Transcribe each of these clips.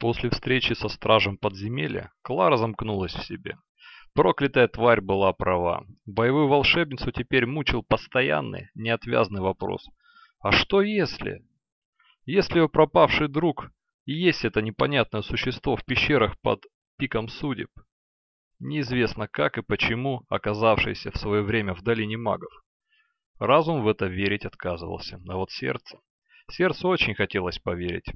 После встречи со стражем подземелья Клара замкнулась в себе. Проклятая тварь была права. Боевую волшебницу теперь мучил постоянный, неотвязный вопрос. А что если? Если ее пропавший друг и есть это непонятное существо в пещерах под пиком судеб? Неизвестно как и почему, оказавшееся в свое время в долине магов. Разум в это верить отказывался, а вот сердце... Сердцу очень хотелось поверить.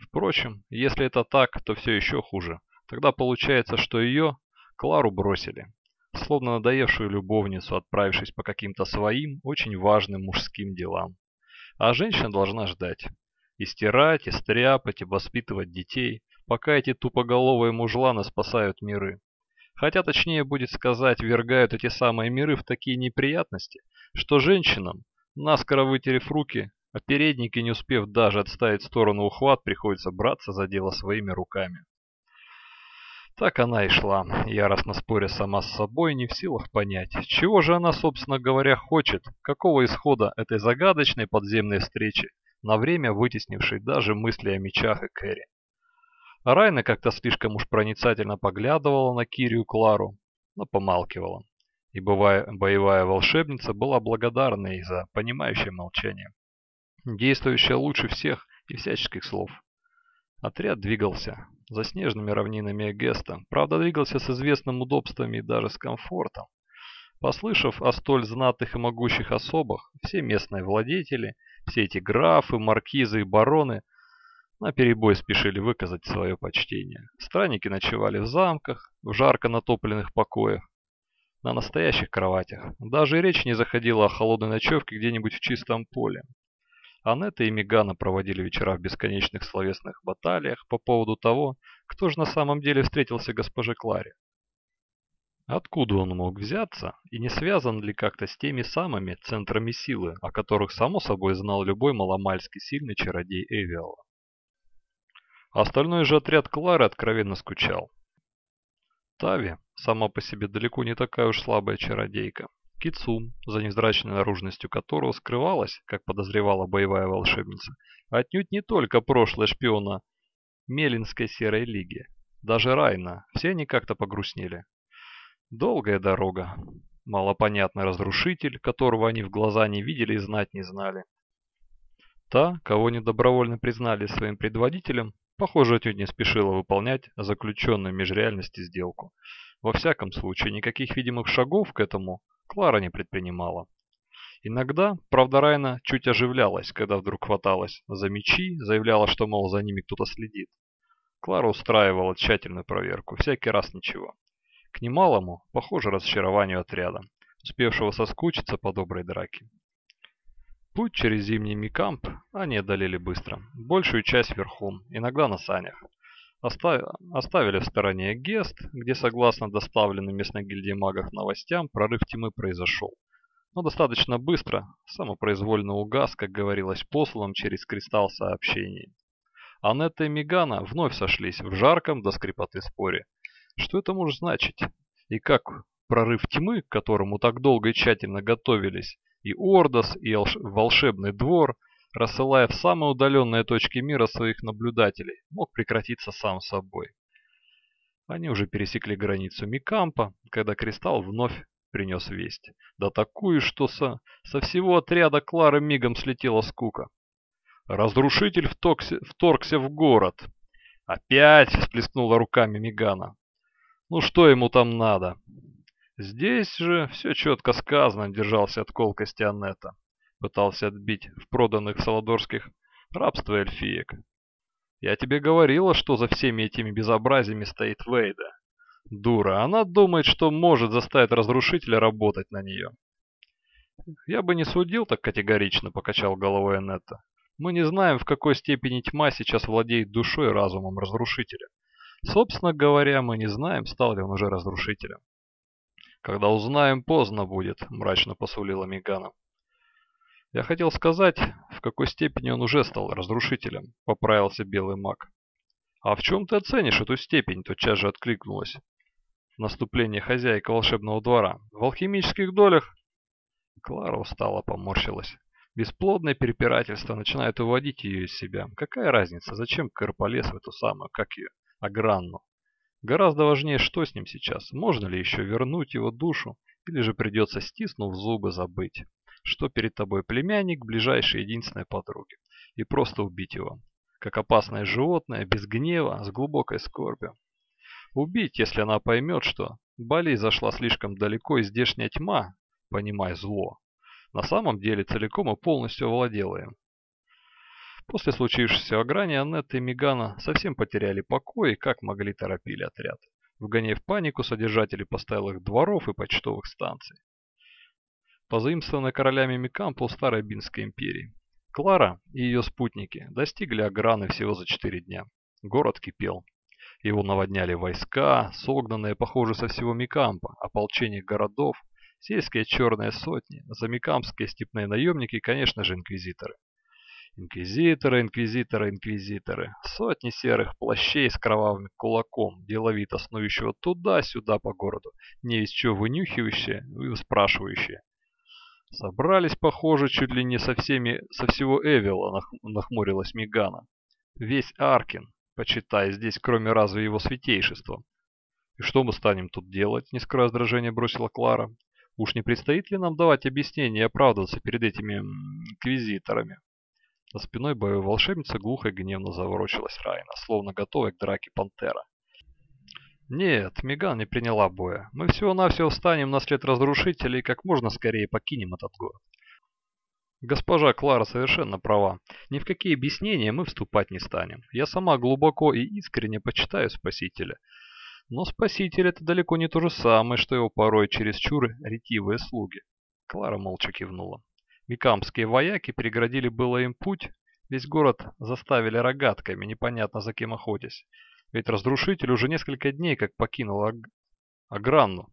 Впрочем, если это так, то все еще хуже. Тогда получается, что ее, Клару, бросили. Словно надоевшую любовницу, отправившись по каким-то своим, очень важным мужским делам. А женщина должна ждать. И стирать, и стряпать, и воспитывать детей, пока эти тупоголовые мужланы спасают миры. Хотя точнее будет сказать, вергают эти самые миры в такие неприятности, что женщинам, наскоро вытерев руки, а передники, не успев даже отставить в сторону ухват, приходится браться за дело своими руками. Так она и шла, яростно споря сама с собой, не в силах понять, чего же она, собственно говоря, хочет, какого исхода этой загадочной подземной встречи, на время вытеснившей даже мысли о мечах и Кэрри. Райна как-то слишком уж проницательно поглядывала на Кирию Клару, но помалкивала. И бывая, боевая волшебница была благодарна ей за понимающее молчание действующая лучше всех и всяческих слов. Отряд двигался за снежными равнинами Эгеста, правда двигался с известным удобствами и даже с комфортом. Послышав о столь знатных и могущих особах, все местные владетели, все эти графы, маркизы и бароны наперебой спешили выказать свое почтение. Странники ночевали в замках, в жарко натопленных покоях, на настоящих кроватях. Даже речь не заходила о холодной ночевке где-нибудь в чистом поле. Анетта и Мегана проводили вечера в бесконечных словесных баталиях по поводу того, кто же на самом деле встретился госпоже Кларе. Откуда он мог взяться и не связан ли как-то с теми самыми центрами силы, о которых само собой знал любой маломальски сильный чародей Эвиала. Остальной же отряд Клары откровенно скучал. Тави, сама по себе далеко не такая уж слабая чародейка, Кицум, за невзрачной наружностью которого скрывалась, как подозревала боевая волшебница, отнюдь не только прошлое шпиона Мелинской Серой Лиги. Даже Райна, все они как-то погрустнели. Долгая дорога, малопонятный разрушитель, которого они в глаза не видели и знать не знали. Та, кого недобровольно признали своим предводителем, похоже, отнюдь не спешила выполнять заключенную межреальности сделку. Во всяком случае, никаких видимых шагов к этому Клара не предпринимала. Иногда, правда, Райна чуть оживлялась, когда вдруг хваталась за мечи, заявляла, что, мол, за ними кто-то следит. Клара устраивала тщательную проверку, всякий раз ничего. К немалому, похоже, разочарованию отряда, успевшего соскучиться по доброй драке. Путь через зимний Микамп они одолели быстро, большую часть верхом, иногда на санях. Оставили в стороне Гест, где, согласно доставленным местной гильдии магов новостям, прорыв тьмы произошел. Но достаточно быстро, самопроизвольно угас, как говорилось посланным через кристалл сообщений. Анетта и Мегана вновь сошлись в жарком до скрипоты споре. Что это может значить? И как прорыв тьмы, к которому так долго и тщательно готовились, и Ордос, и волшебный двор – рассылая в самые удаленные точки мира своих наблюдателей, мог прекратиться сам собой. Они уже пересекли границу Микампа, когда Кристалл вновь принес весть. Да такую, что со, со всего отряда Клары мигом слетела скука. Разрушитель вторгся, вторгся в город. Опять всплеснула руками Мигана. Ну что ему там надо? Здесь же все четко сказано, держался от колкости Аннета пытался отбить в проданных саладорских рабство эльфиек. Я тебе говорила, что за всеми этими безобразиями стоит Вейда. Дура, она думает, что может заставить разрушителя работать на нее. Я бы не судил так категорично, покачал головой Анетта. Мы не знаем, в какой степени тьма сейчас владеет душой и разумом разрушителя. Собственно говоря, мы не знаем, стал ли он уже разрушителем. Когда узнаем, поздно будет, мрачно посулила Мегана. Я хотел сказать, в какой степени он уже стал разрушителем, поправился белый маг. А в чем ты оценишь эту степень, тотчас же откликнулась. Наступление хозяйка волшебного двора. В алхимических долях? Клара устала, поморщилась. Бесплодное перепирательство начинает уводить ее из себя. Какая разница, зачем Кэр полез в эту самую, как ее, Агранну? Гораздо важнее, что с ним сейчас. Можно ли еще вернуть его душу, или же придется, стиснув зубы, забыть, что перед тобой племянник ближайшей единственной подруги, и просто убить его, как опасное животное, без гнева, с глубокой скорбью. Убить, если она поймет, что болезнь зашла слишком далеко, и здешняя тьма, понимай зло, на самом деле целиком и полностью овладела им. После случившегося ограни Аннет и Мегана совсем потеряли покой и как могли торопили отряд, вгоняя в панику содержателей постоялых дворов и почтовых станций. Позаимствованная королями Микампу Старой Бинской империи. Клара и ее спутники достигли Аграны всего за четыре дня. Город кипел. Его наводняли войска, согнанные, похоже, со всего Микампа, ополчение городов, сельские черные сотни, замикамские степные наемники и, конечно же, инквизиторы. Инквизиторы, инквизиторы, инквизиторы. Сотни серых плащей с кровавым кулаком, деловито снующего туда-сюда по городу, не из чего вынюхивающие и спрашивающие. Собрались, похоже, чуть ли не со всеми, со всего Эвила, нах, нахмурилась Мигана. Весь Аркин, почитай, здесь кроме разве его святейшества. И что мы станем тут делать, не скрывая раздражения бросила Клара. Уж не предстоит ли нам давать объяснение и оправдываться перед этими инквизиторами? За спиной боевой волшебницы глухо и гневно заворочилась Райна, словно готовая к драке пантера. Нет, Меган не приняла боя. Мы всего-навсего встанем на след разрушителей и как можно скорее покинем этот город. Госпожа Клара совершенно права. Ни в какие объяснения мы вступать не станем. Я сама глубоко и искренне почитаю Спасителя. Но Спаситель это далеко не то же самое, что его порой чересчур ретивые слуги. Клара молча кивнула. Микамские вояки преградили было им путь, весь город заставили рогатками, непонятно за кем охотясь. Ведь разрушитель уже несколько дней как покинул Аг... Агранну.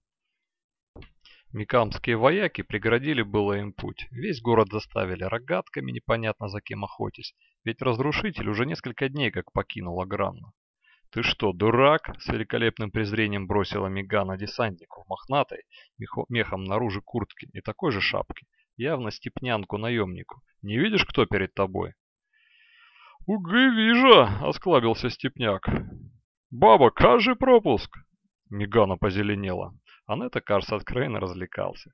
Микамские вояки преградили было им путь. Весь город заставили рогатками, непонятно за кем охотясь. Ведь разрушитель уже несколько дней как покинул Агранну. «Ты что, дурак?» — с великолепным презрением бросила Мегана десантнику в мохнатой, мехом наружу куртки и такой же шапке, явно степнянку-наемнику. «Не видишь, кто перед тобой?» «Угы, вижу!» — осклабился степняк. «Баба, кажи пропуск!» Мегана позеленела. Анетта, кажется, откровенно развлекался.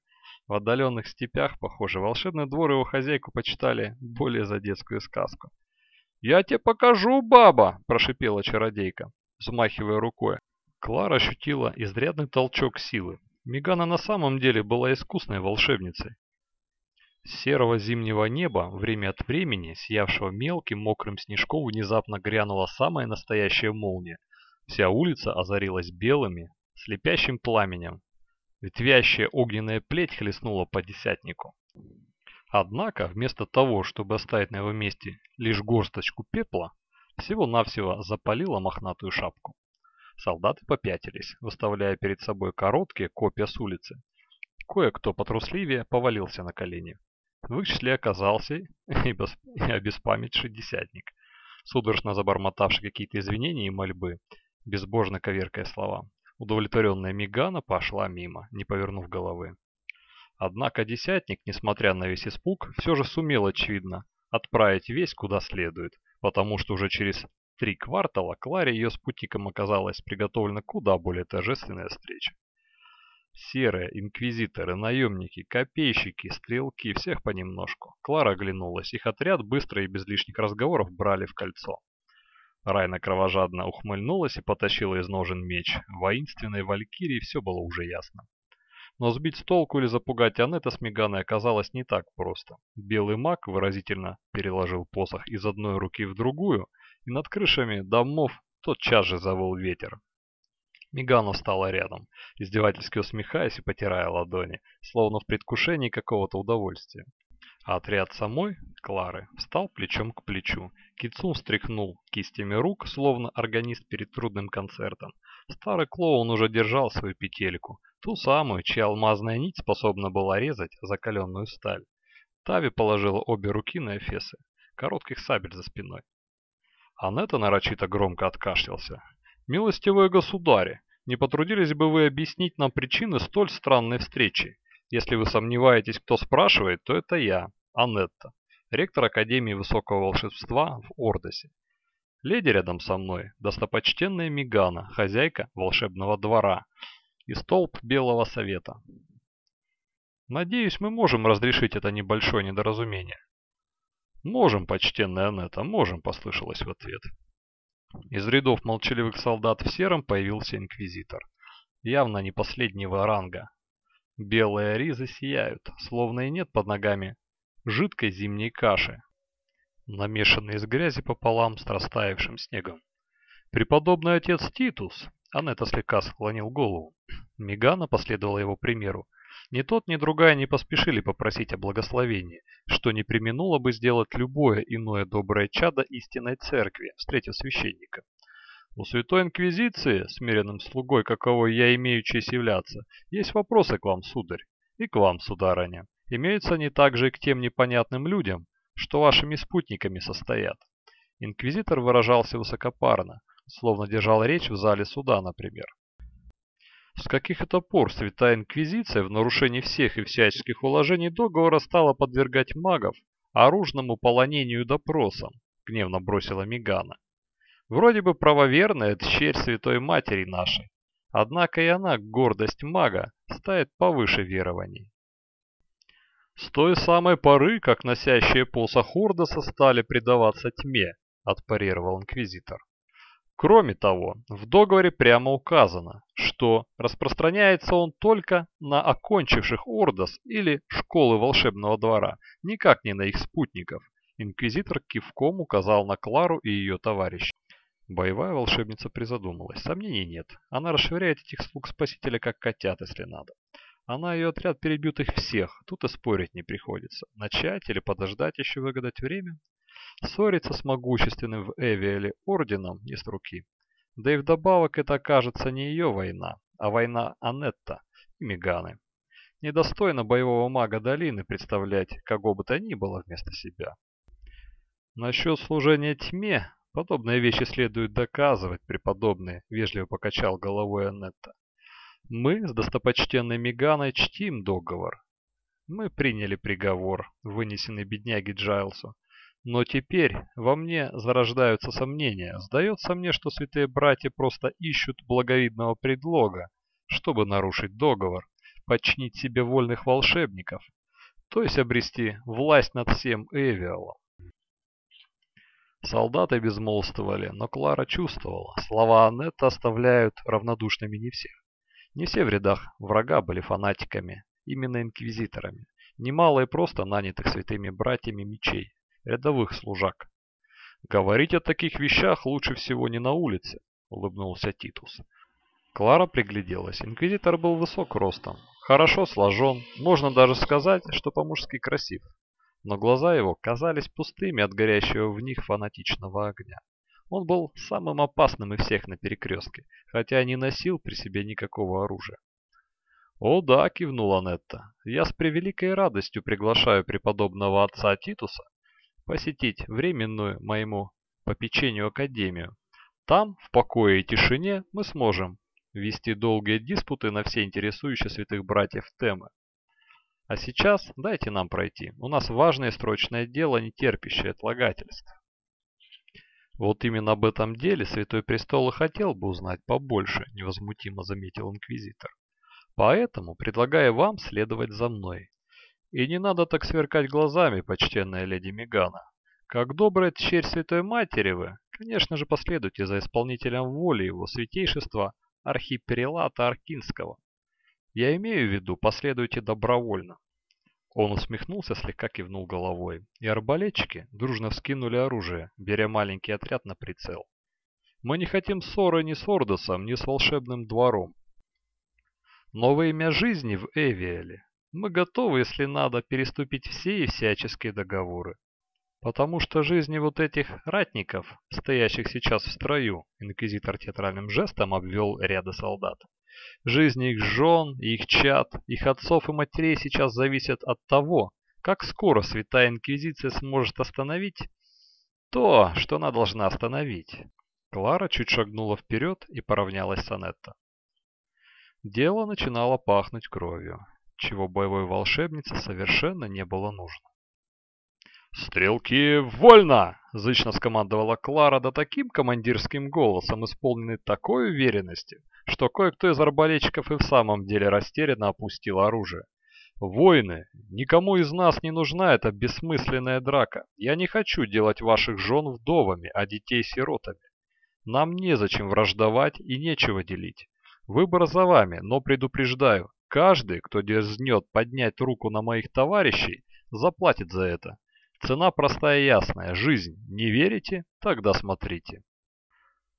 В отдаленных степях, похоже, волшебный двор его хозяйку почитали более за детскую сказку. «Я тебе покажу, баба!» – прошипела чародейка, взмахивая рукой. Клара ощутила изрядный толчок силы. Мегана на самом деле была искусной волшебницей. С серого зимнего неба, время от времени, сиявшего мелким мокрым снежком, внезапно грянула самая настоящая молния. Вся улица озарилась белыми, слепящим пламенем. Ветвящая огненная плеть хлестнула по десятнику. Однако, вместо того, чтобы оставить на его месте лишь горсточку пепла, всего-навсего запалила мохнатую шапку. Солдаты попятились, выставляя перед собой короткие копья с улицы. Кое-кто потрусливее повалился на колени. В их числе оказался и, обеспамятший десятник, судорожно забормотавший какие-то извинения и мольбы, безбожно коверкая слова. Удовлетворенная Мигана пошла мимо, не повернув головы. Однако десятник, несмотря на весь испуг, все же сумел, очевидно, отправить весь куда следует, потому что уже через три квартала Кларе и ее спутникам оказалась приготовлена куда более торжественная встреча. Серые, инквизиторы, наемники, копейщики, стрелки, всех понемножку. Клара оглянулась. Их отряд быстро и без лишних разговоров брали в кольцо. Райна кровожадно ухмыльнулась и потащила из ножен меч. Воинственной валькирии все было уже ясно. Но сбить с толку или запугать Анетта с Меганой оказалось не так просто. Белый маг выразительно переложил посох из одной руки в другую, и над крышами домов тотчас же завыл ветер. Мегана стала рядом, издевательски усмехаясь и потирая ладони, словно в предвкушении какого-то удовольствия. А отряд самой, Клары, встал плечом к плечу. Кицун встряхнул кистями рук, словно органист перед трудным концертом. Старый клоун уже держал свою петельку, ту самую, чья алмазная нить способна была резать закаленную сталь. Тави положила обе руки на эфесы, коротких сабель за спиной. Анетта нарочито громко откашлялся. «Милостивые государи, не потрудились бы вы объяснить нам причины столь странной встречи? Если вы сомневаетесь, кто спрашивает, то это я, Анетта. ректор Академии Высокого Волшебства в Ордосе. Леди рядом со мной, достопочтенная Мигана, хозяйка волшебного двора и столб Белого Совета. Надеюсь, мы можем разрешить это небольшое недоразумение. «Можем, почтенная Анетта, можем», — послышалось в ответ. Из рядов молчаливых солдат в сером появился инквизитор. Явно не последнего ранга. Белые ризы сияют, словно и нет под ногами жидкой зимней каши, намешанной с грязи пополам с растаявшим снегом. Преподобный отец Титус, Анетта слегка склонил голову. Мегана последовала его примеру. Ни тот, ни другая не поспешили попросить о благословении, что не применуло бы сделать любое иное доброе чадо истинной церкви, встретив священника. У Святой Инквизиции, смиренным слугой, каковой я имею честь являться, есть вопросы к вам, сударь, и к вам, сударыня. Имеются они также и к тем непонятным людям, что вашими спутниками состоят. Инквизитор выражался высокопарно, словно держал речь в зале суда, например. С каких это пор Святая Инквизиция в нарушении всех и всяческих уложений договора стала подвергать магов оружному полонению допросам, гневно бросила Мигана. Вроде бы правоверная дщерь Святой Матери нашей, однако и она, гордость мага, ставит повыше верований. С той самой поры, как носящие посох Ордоса стали предаваться тьме, отпарировал инквизитор. Кроме того, в договоре прямо указано, что распространяется он только на окончивших Ордос или школы волшебного двора, никак не на их спутников. Инквизитор кивком указал на Клару и ее товарища. Боевая волшебница призадумалась. Сомнений нет. Она расшвыряет этих слуг спасителя как котят, если надо. Она и ее отряд перебьют их всех. Тут и спорить не приходится. Начать или подождать еще выгадать время? Ссориться с могущественным в Эвиэле орденом не с руки. Да и вдобавок это окажется не ее война, а война Анетта и Меганы. Недостойно боевого мага долины представлять кого бы то ни было вместо себя. Насчет служения тьме, подобные вещи следует доказывать, преподобный, вежливо покачал головой Анетта. Мы с достопочтенной Меганой чтим договор. Мы приняли приговор, вынесенный бедняге Джайлсу, но теперь во мне зарождаются сомнения. Сдается мне, что святые братья просто ищут благовидного предлога, чтобы нарушить договор, подчинить себе вольных волшебников, то есть обрести власть над всем Эвиалом. Солдаты безмолвствовали, но Клара чувствовала, слова Анетта оставляют равнодушными не всех. Не все в рядах врага были фанатиками, именно инквизиторами. Немало и просто нанятых святыми братьями мечей, рядовых служак. «Говорить о таких вещах лучше всего не на улице», — улыбнулся Титус. Клара пригляделась. Инквизитор был высок ростом, хорошо сложен, можно даже сказать, что по-мужски красив. Но глаза его казались пустыми от горящего в них фанатичного огня. Он был самым опасным из всех на перекрестке, хотя не носил при себе никакого оружия. «О да», — кивнула Нетта, — «я с превеликой радостью приглашаю преподобного отца Титуса посетить временную моему попечению академию. Там, в покое и тишине, мы сможем вести долгие диспуты на все интересующие святых братьев темы. А сейчас дайте нам пройти. У нас важное срочное дело, не терпящее отлагательств. Вот именно об этом деле Святой Престол и хотел бы узнать побольше, невозмутимо заметил инквизитор. Поэтому предлагаю вам следовать за мной. И не надо так сверкать глазами, почтенная леди Мегана. Как добрая тщерь Святой Матери вы, конечно же, последуйте за исполнителем воли его святейшества архиперелата Аркинского. Я имею в виду, последуйте добровольно. Он усмехнулся, слегка кивнул головой, и арбалетчики дружно вскинули оружие, беря маленький отряд на прицел. Мы не хотим ссоры ни с Ордосом, ни с волшебным двором. Но во имя жизни в Эвиэле мы готовы, если надо, переступить все и всяческие договоры. Потому что жизни вот этих ратников, стоящих сейчас в строю, инквизитор театральным жестом обвел ряды солдат. Жизни их жен, их чад, их отцов и матерей сейчас зависят от того, как скоро Святая Инквизиция сможет остановить то, что она должна остановить. Клара чуть шагнула вперед и поравнялась с Анетто. Дело начинало пахнуть кровью чего боевой волшебнице совершенно не было нужно. «Стрелки, вольно!» — зычно скомандовала Клара да таким командирским голосом, исполненный такой уверенности, что кое-кто из арбалетчиков и в самом деле растерянно опустил оружие. «Воины, никому из нас не нужна эта бессмысленная драка. Я не хочу делать ваших жен вдовами, а детей сиротами. Нам незачем враждовать и нечего делить. Выбор за вами, но предупреждаю, каждый, кто дерзнет поднять руку на моих товарищей, заплатит за это. Цена простая и ясная – жизнь. Не верите? Тогда смотрите.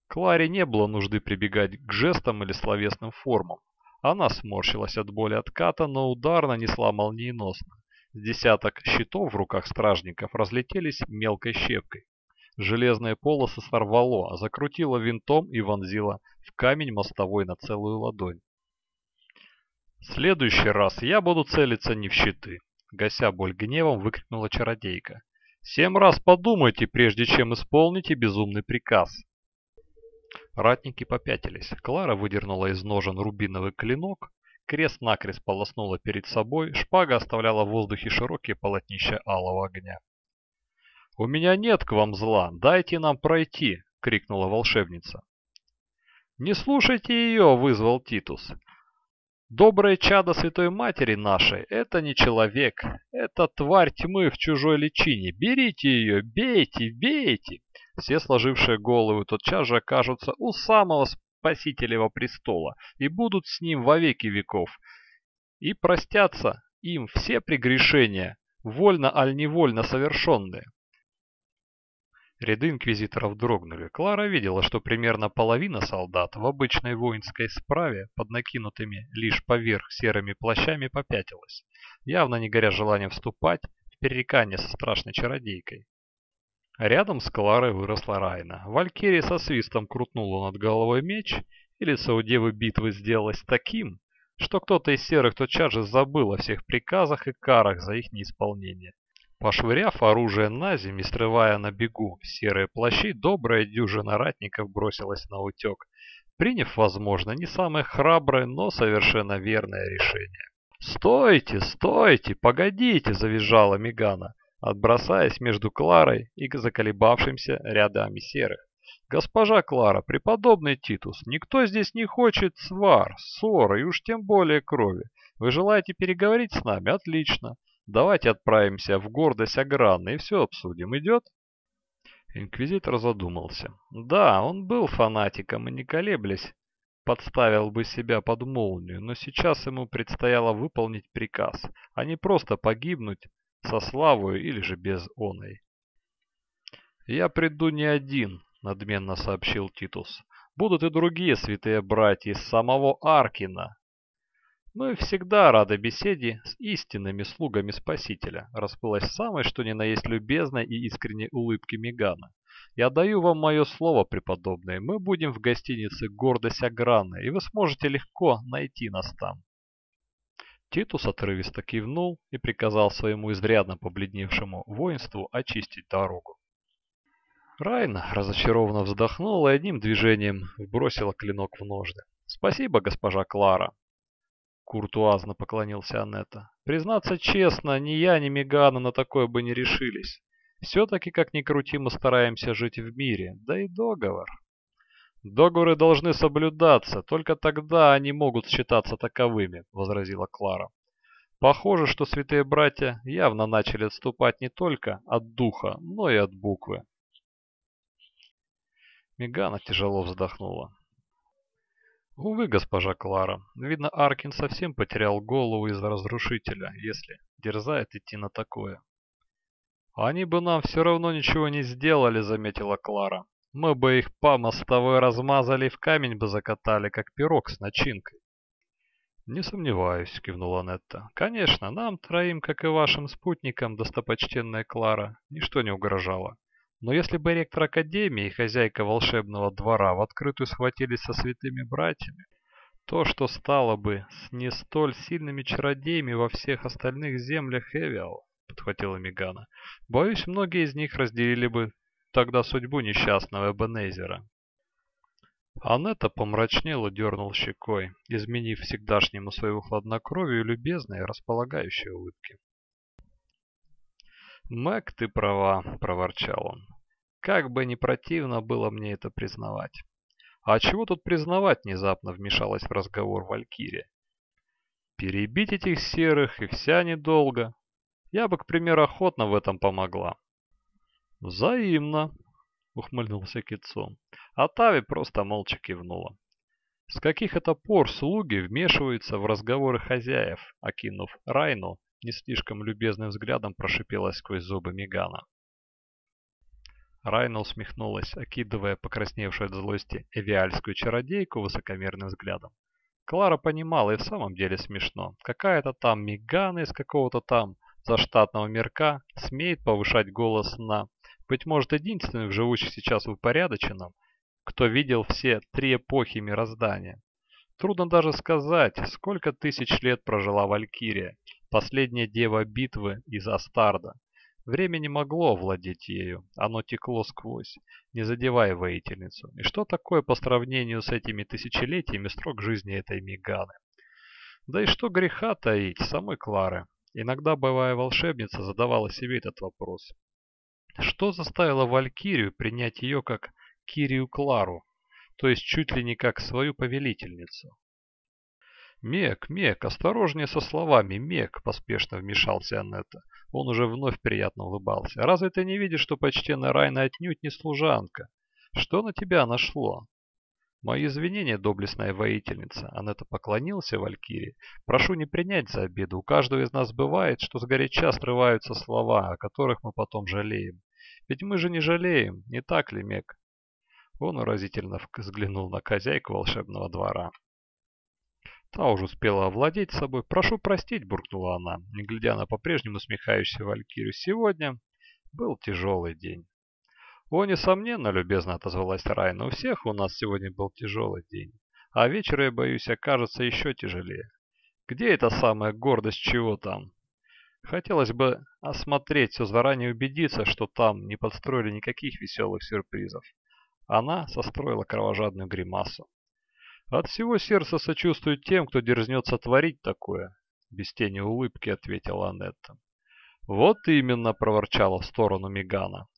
Кларе не было нужды прибегать к жестам или словесным формам. Она сморщилась от боли отката, но удар нанесла молниеносно. С десяток щитов в руках стражников разлетелись мелкой щепкой. Железные полосы сорвало, закрутило винтом и вонзило в камень мостовой на целую ладонь. «В следующий раз я буду целиться не в щиты», Гася боль гневом, выкрикнула чародейка. «Семь раз подумайте, прежде чем исполните безумный приказ!» Ратники попятились. Клара выдернула из ножен рубиновый клинок, крест-накрест полоснула перед собой, шпага оставляла в воздухе широкие полотнища алого огня. «У меня нет к вам зла, дайте нам пройти!» — крикнула волшебница. «Не слушайте ее!» — вызвал Титус. Доброе чадо Святой Матери нашей – это не человек, это тварь тьмы в чужой личине. Берите ее, бейте, бейте. Все сложившие головы тотчас же окажутся у самого Спасителева престола и будут с ним во веки веков. И простятся им все прегрешения, вольно аль невольно совершенные. Ряды инквизиторов дрогнули. Клара видела, что примерно половина солдат в обычной воинской справе под накинутыми лишь поверх серыми плащами попятилась, явно не горя желанием вступать в перерекание со страшной чародейкой. Рядом с Кларой выросла Райна. Валькирия со свистом крутнула над головой меч, и лицо у девы битвы сделалось таким, что кто-то из серых тотчас же забыл о всех приказах и карах за их неисполнение. Пошвыряв оружие на землю и срывая на бегу серые плащи, добрая дюжина ратников бросилась на утек, приняв, возможно, не самое храброе, но совершенно верное решение. «Стойте, стойте, погодите!» – завизжала Мегана, отбросаясь между Кларой и заколебавшимся рядами серых. «Госпожа Клара, преподобный Титус, никто здесь не хочет свар, ссоры и уж тем более крови. Вы желаете переговорить с нами? Отлично. Давайте отправимся в гордость Аграна и все обсудим. Идет?» Инквизитор задумался. Да, он был фанатиком и не колеблясь, подставил бы себя под молнию, но сейчас ему предстояло выполнить приказ, а не просто погибнуть со славою или же без оной. «Я приду не один», — надменно сообщил Титус. «Будут и другие святые братья из самого Аркина, мы всегда рады беседе с истинными слугами Спасителя, расплылась самой, что ни на есть любезной и искренней улыбки Мегана. Я даю вам мое слово, преподобные, мы будем в гостинице «Гордость Аграна», и вы сможете легко найти нас там. Титус отрывисто кивнул и приказал своему изрядно побледневшему воинству очистить дорогу. Райна разочарованно вздохнула и одним движением бросила клинок в ножны. «Спасибо, госпожа Клара. Куртуазно поклонился Анетта. Признаться честно, ни я, ни Мегана на такое бы не решились. Все-таки, как ни крути, мы стараемся жить в мире, да и договор. Договоры должны соблюдаться, только тогда они могут считаться таковыми, возразила Клара. Похоже, что святые братья явно начали отступать не только от духа, но и от буквы. Мегана тяжело вздохнула. Увы, госпожа Клара, видно, Аркин совсем потерял голову из-за разрушителя, если дерзает идти на такое. Они бы нам все равно ничего не сделали, заметила Клара. Мы бы их по мостовой размазали и в камень бы закатали, как пирог с начинкой. «Не сомневаюсь», — кивнула Нетта. «Конечно, нам троим, как и вашим спутникам, достопочтенная Клара, ничто не угрожало. Но если бы ректор Академии и хозяйка волшебного двора в открытую схватились со святыми братьями, то, что стало бы с не столь сильными чародеями во всех остальных землях Эвиал, подхватила Мегана, боюсь, многие из них разделили бы тогда судьбу несчастного Эбенезера. Анетта помрачнела, дернул щекой, изменив всегдашнему своему хладнокровию любезной, располагающей улыбки. «Мэг, ты права», — проворчал он. «Как бы не противно было мне это признавать». «А чего тут признавать?» — внезапно вмешалась в разговор Валькирия. «Перебить этих серых и вся недолго. Я бы, к примеру, охотно в этом помогла». «Взаимно», — ухмыльнулся Китсон. А Тави просто молча кивнула. С каких это пор слуги вмешиваются в разговоры хозяев, окинув Райну не слишком любезным взглядом прошипела сквозь зубы Мегана. Райна усмехнулась, окидывая покрасневшую от злости эвиальскую чародейку высокомерным взглядом. Клара понимала, и в самом деле смешно. Какая-то там Мегана из какого-то там заштатного мирка смеет повышать голос на, быть может, единственных живущих сейчас в упорядоченном, кто видел все три эпохи мироздания. Трудно даже сказать, сколько тысяч лет прожила Валькирия, последняя дева битвы из Астарда. Время не могло владеть ею, оно текло сквозь, не задевая воительницу. И что такое по сравнению с этими тысячелетиями строк жизни этой Меганы? Да и что греха таить самой Клары. Иногда боевая волшебница задавала себе этот вопрос. Что заставило Валькирию принять ее как Кирию Клару, то есть чуть ли не как свою повелительницу? «Мек, Мек, осторожнее со словами, Мек!» – поспешно вмешался Аннетта. Он уже вновь приятно улыбался. «Разве ты не видишь, что почтенная Райна отнюдь не служанка? Что на тебя нашло?» «Мои извинения, доблестная воительница!» Аннетта поклонился Валькирии. «Прошу не принять за обиду. У каждого из нас бывает, что сгоряча срываются слова, о которых мы потом жалеем. Ведь мы же не жалеем, не так ли, Мек?» Он уразительно взглянул на хозяйку волшебного двора. Та уже успела овладеть собой. «Прошу простить», — буркнула она, не глядя на по-прежнему усмехающуюся Валькирию. «Сегодня был тяжелый день». «О, несомненно», — любезно отозвалась Райна, — «у всех у нас сегодня был тяжелый день. А вечер, я боюсь, окажется еще тяжелее. Где эта самая гордость чего там?» Хотелось бы осмотреть все заранее убедиться, что там не подстроили никаких веселых сюрпризов. Она состроила кровожадную гримасу. От всего сердца сочувствую тем, кто дерзнется творить такое, без тени улыбки ответила Анетта. Вот именно, проворчала в сторону Мегана.